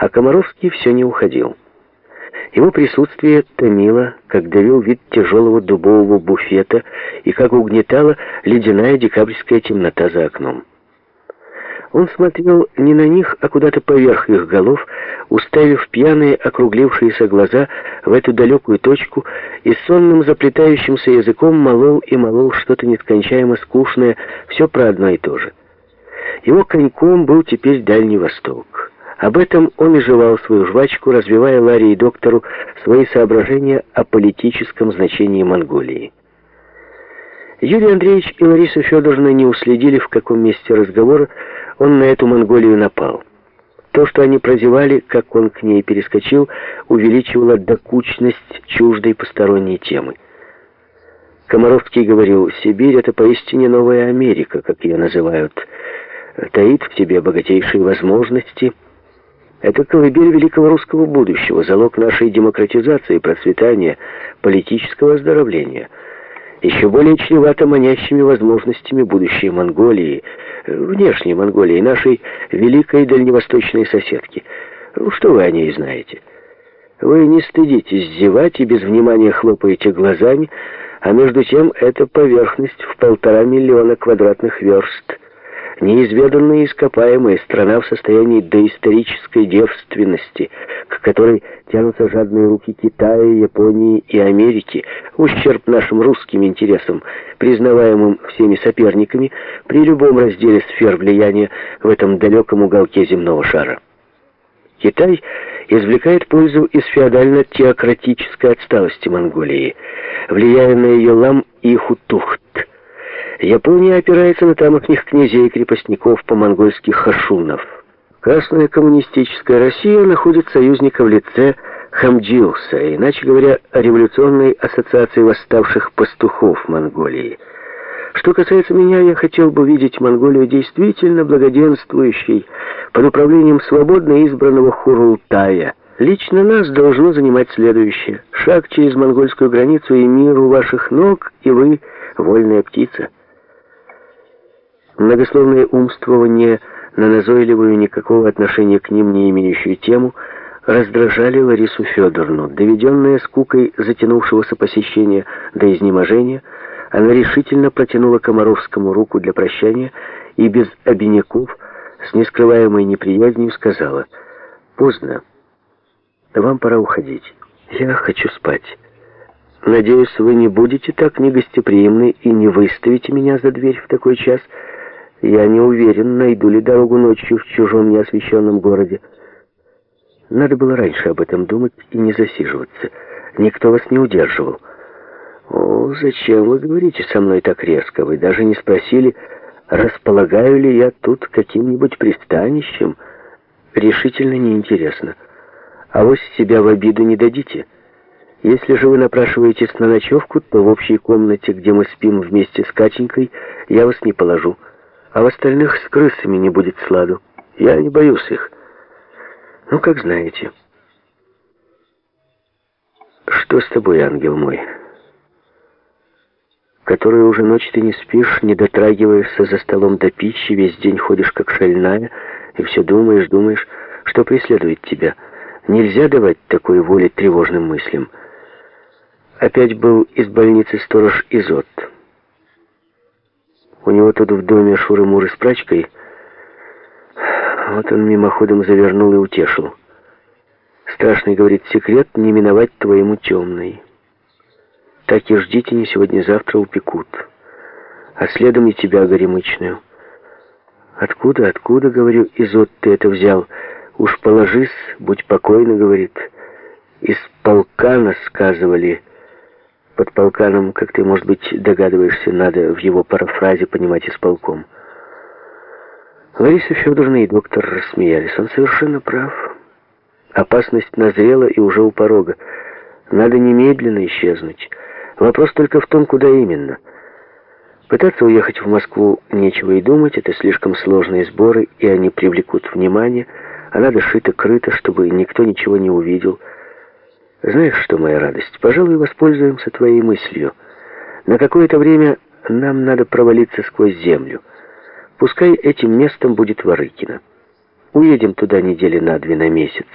А Комаровский все не уходил. Его присутствие томило, как давил вид тяжелого дубового буфета и как угнетала ледяная декабрьская темнота за окном. Он смотрел не на них, а куда-то поверх их голов, уставив пьяные округлившиеся глаза в эту далекую точку и сонным заплетающимся языком молол и молол что-то нескончаемо скучное, все про одно и то же. Его коньком был теперь Дальний Восток. Об этом он и жевал свою жвачку, развивая Ларе и доктору свои соображения о политическом значении Монголии. Юрий Андреевич и Лариса Федоровна не уследили, в каком месте разговора он на эту Монголию напал. То, что они прозевали, как он к ней перескочил, увеличивало докучность чуждой посторонней темы. Комаровский говорил, «Сибирь — это поистине новая Америка, как ее называют, таит в себе богатейшие возможности». Это колыбель великого русского будущего, залог нашей демократизации, процветания, политического оздоровления — еще более чревато манящими возможностями будущей Монголии, э, внешней Монголии, нашей великой дальневосточной соседки. Ну, что вы о ней знаете? Вы не стыдитесь зевать и без внимания хлопаете глазами, а между тем это поверхность в полтора миллиона квадратных верст – неизведанная ископаемая страна в состоянии доисторической девственности, к которой тянутся жадные руки Китая, Японии и Америки, ущерб нашим русским интересам, признаваемым всеми соперниками при любом разделе сфер влияния в этом далеком уголке земного шара. Китай извлекает пользу из феодально-теократической отсталости Монголии, влияя на ее лам и хутухт, Япония опирается на тамошних князей и крепостников по-монгольски хашунов. Красная коммунистическая Россия находит союзника в лице Хамджилса, иначе говоря, революционной ассоциации восставших пастухов Монголии. Что касается меня, я хотел бы видеть Монголию действительно благоденствующей под управлением свободно избранного Хурултая. Лично нас должно занимать следующее. Шаг через монгольскую границу и мир у ваших ног, и вы вольная птица. Многословное умствование на назойливую, никакого отношения к ним не имеющую тему раздражали Ларису Федоровну. Доведенная скукой затянувшегося посещения до изнеможения, она решительно протянула Комаровскому руку для прощания и без обиняков с нескрываемой неприязнью сказала «Поздно. Вам пора уходить. Я хочу спать. Надеюсь, вы не будете так негостеприимны и не выставите меня за дверь в такой час». Я не уверен, найду ли дорогу ночью в чужом неосвещенном городе. Надо было раньше об этом думать и не засиживаться. Никто вас не удерживал. О, зачем вы говорите со мной так резко? Вы даже не спросили, располагаю ли я тут каким-нибудь пристанищем. Решительно неинтересно. А вы себя в обиду не дадите. Если же вы напрашиваетесь на ночевку, то в общей комнате, где мы спим вместе с Катенькой, я вас не положу а в остальных с крысами не будет сладу. Я не боюсь их. Ну, как знаете. Что с тобой, ангел мой? Которую уже ночь ты не спишь, не дотрагиваешься за столом до пищи, весь день ходишь как шальная, и все думаешь, думаешь, что преследует тебя. Нельзя давать такой воли тревожным мыслям. Опять был из больницы сторож Изот. У него тут в доме шуры-муры с прачкой. Вот он мимоходом завернул и утешил. Страшный, говорит, секрет не миновать твоему темной. Так и ждите, не сегодня-завтра упекут. А следом и тебя, горемычную. Откуда, откуда, говорю, изот ты это взял? Уж положись, будь покойна, говорит. Из полка нас сказывали, под полканом, как ты, может быть, догадываешься, надо в его парафразе понимать исполком. Лариса Федоровна и доктор рассмеялись. Он совершенно прав. Опасность назрела и уже у порога. Надо немедленно исчезнуть. Вопрос только в том, куда именно. Пытаться уехать в Москву нечего и думать, это слишком сложные сборы, и они привлекут внимание, а надо шито-крыто, чтобы никто ничего не увидел, знаешь что, моя радость, пожалуй, воспользуемся твоей мыслью. На какое-то время нам надо провалиться сквозь землю. Пускай этим местом будет Ворыкина. Уедем туда недели на две на месяц.